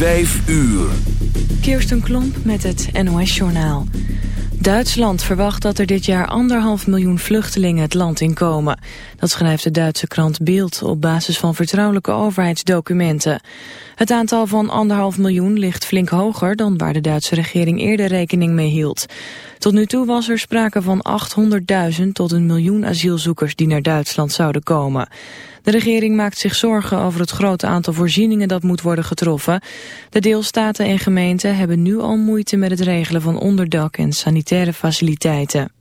Vijf uur. Kirsten Klomp met het NOS-journaal. Duitsland verwacht dat er dit jaar anderhalf miljoen vluchtelingen het land inkomen. Dat schrijft de Duitse krant Bild op basis van vertrouwelijke overheidsdocumenten. Het aantal van anderhalf miljoen ligt flink hoger dan waar de Duitse regering eerder rekening mee hield. Tot nu toe was er sprake van 800.000 tot een miljoen asielzoekers die naar Duitsland zouden komen. De regering maakt zich zorgen over het grote aantal voorzieningen dat moet worden getroffen. De deelstaten en gemeenten hebben nu al moeite met het regelen van onderdak en sanitaire faciliteiten.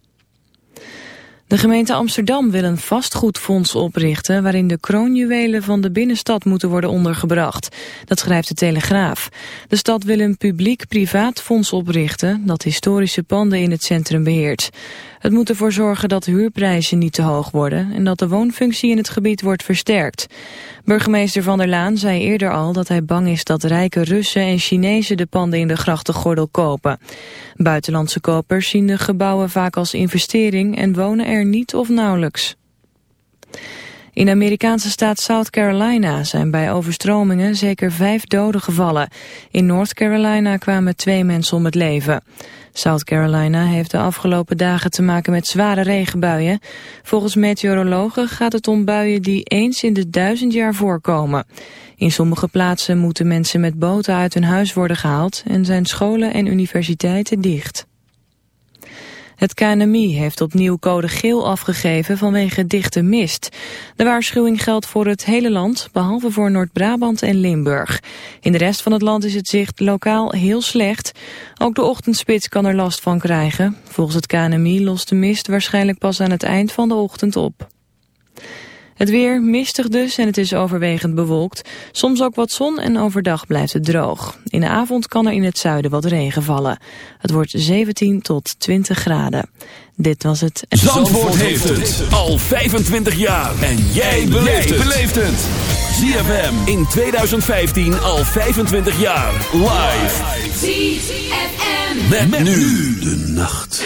De gemeente Amsterdam wil een vastgoedfonds oprichten... waarin de kroonjuwelen van de binnenstad moeten worden ondergebracht. Dat schrijft de Telegraaf. De stad wil een publiek-privaat fonds oprichten... dat historische panden in het centrum beheert. Het moet ervoor zorgen dat huurprijzen niet te hoog worden... en dat de woonfunctie in het gebied wordt versterkt. Burgemeester Van der Laan zei eerder al dat hij bang is... dat rijke Russen en Chinezen de panden in de grachtengordel kopen. Buitenlandse kopers zien de gebouwen vaak als investering... en wonen er niet of nauwelijks. In de Amerikaanse staat South Carolina zijn bij overstromingen zeker vijf doden gevallen. In North Carolina kwamen twee mensen om het leven. South Carolina heeft de afgelopen dagen te maken met zware regenbuien. Volgens meteorologen gaat het om buien die eens in de duizend jaar voorkomen. In sommige plaatsen moeten mensen met boten uit hun huis worden gehaald... en zijn scholen en universiteiten dicht. Het KNMI heeft opnieuw code geel afgegeven vanwege dichte mist. De waarschuwing geldt voor het hele land, behalve voor Noord-Brabant en Limburg. In de rest van het land is het zicht lokaal heel slecht. Ook de ochtendspits kan er last van krijgen. Volgens het KNMI lost de mist waarschijnlijk pas aan het eind van de ochtend op. Het weer mistig dus en het is overwegend bewolkt. Soms ook wat zon en overdag blijft het droog. In de avond kan er in het zuiden wat regen vallen. Het wordt 17 tot 20 graden. Dit was het... Zandvoort, heeft het al 25 jaar. En jij beleeft het. ZFM in 2015 al 25 jaar. Live. ZFM. met nu de nacht.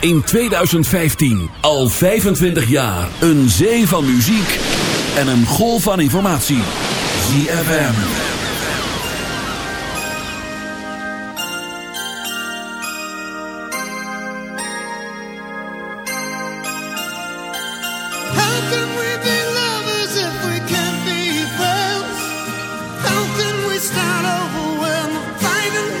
In 2015 al 25 jaar een zee van muziek en een golf van informatie. ZFM. How can we be lovers if we can't be friends? How can we start over when the fighting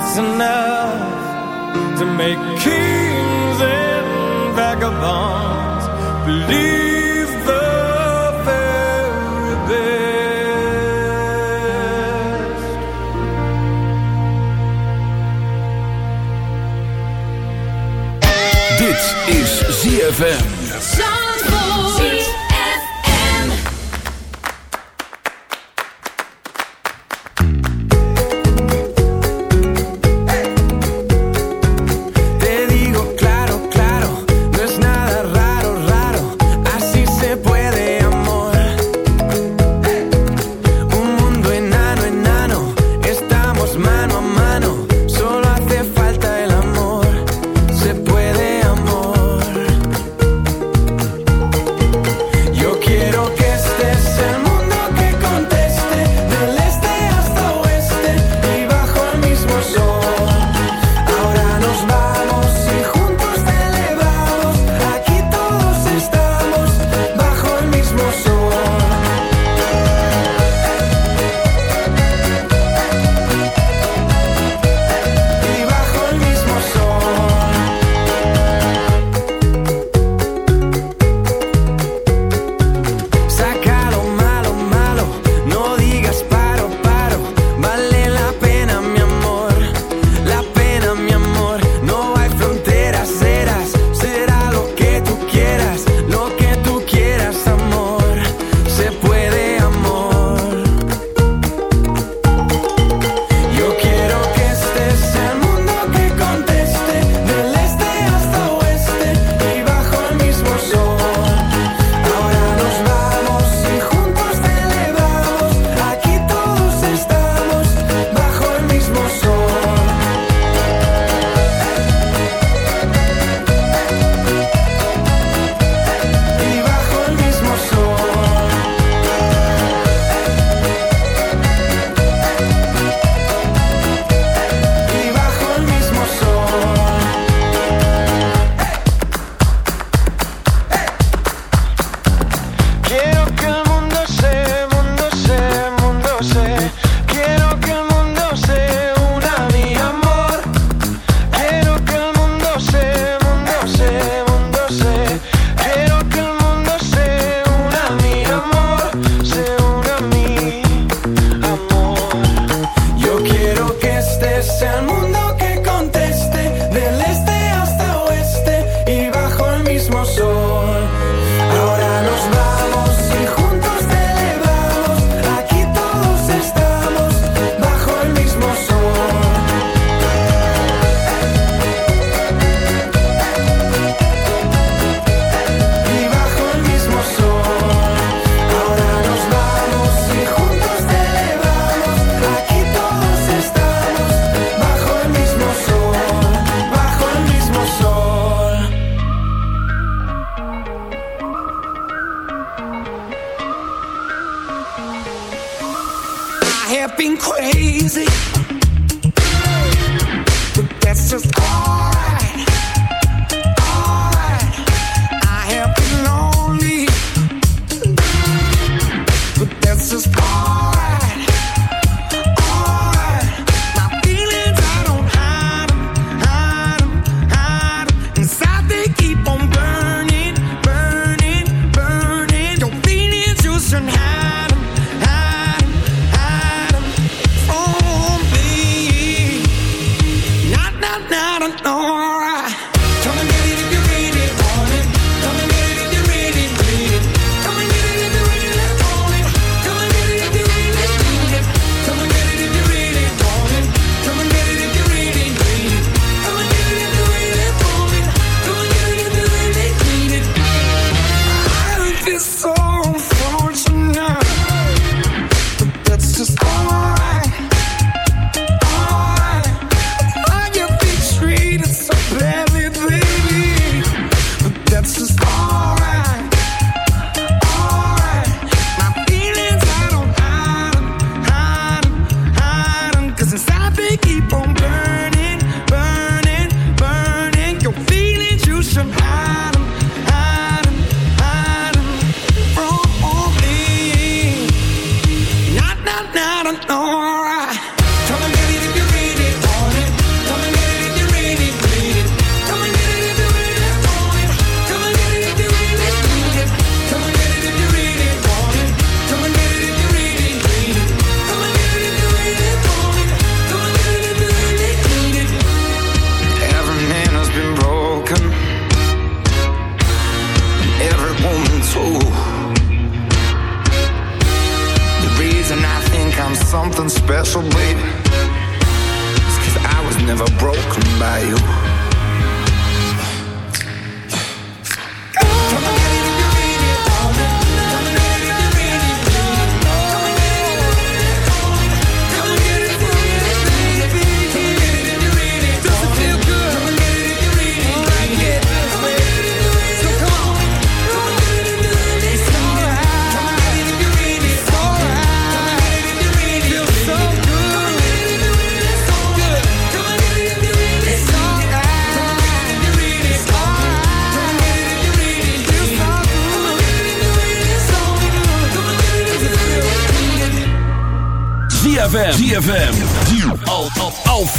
It's enough to make kings and vagabonds believe the very. Dit is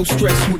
no stress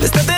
Desde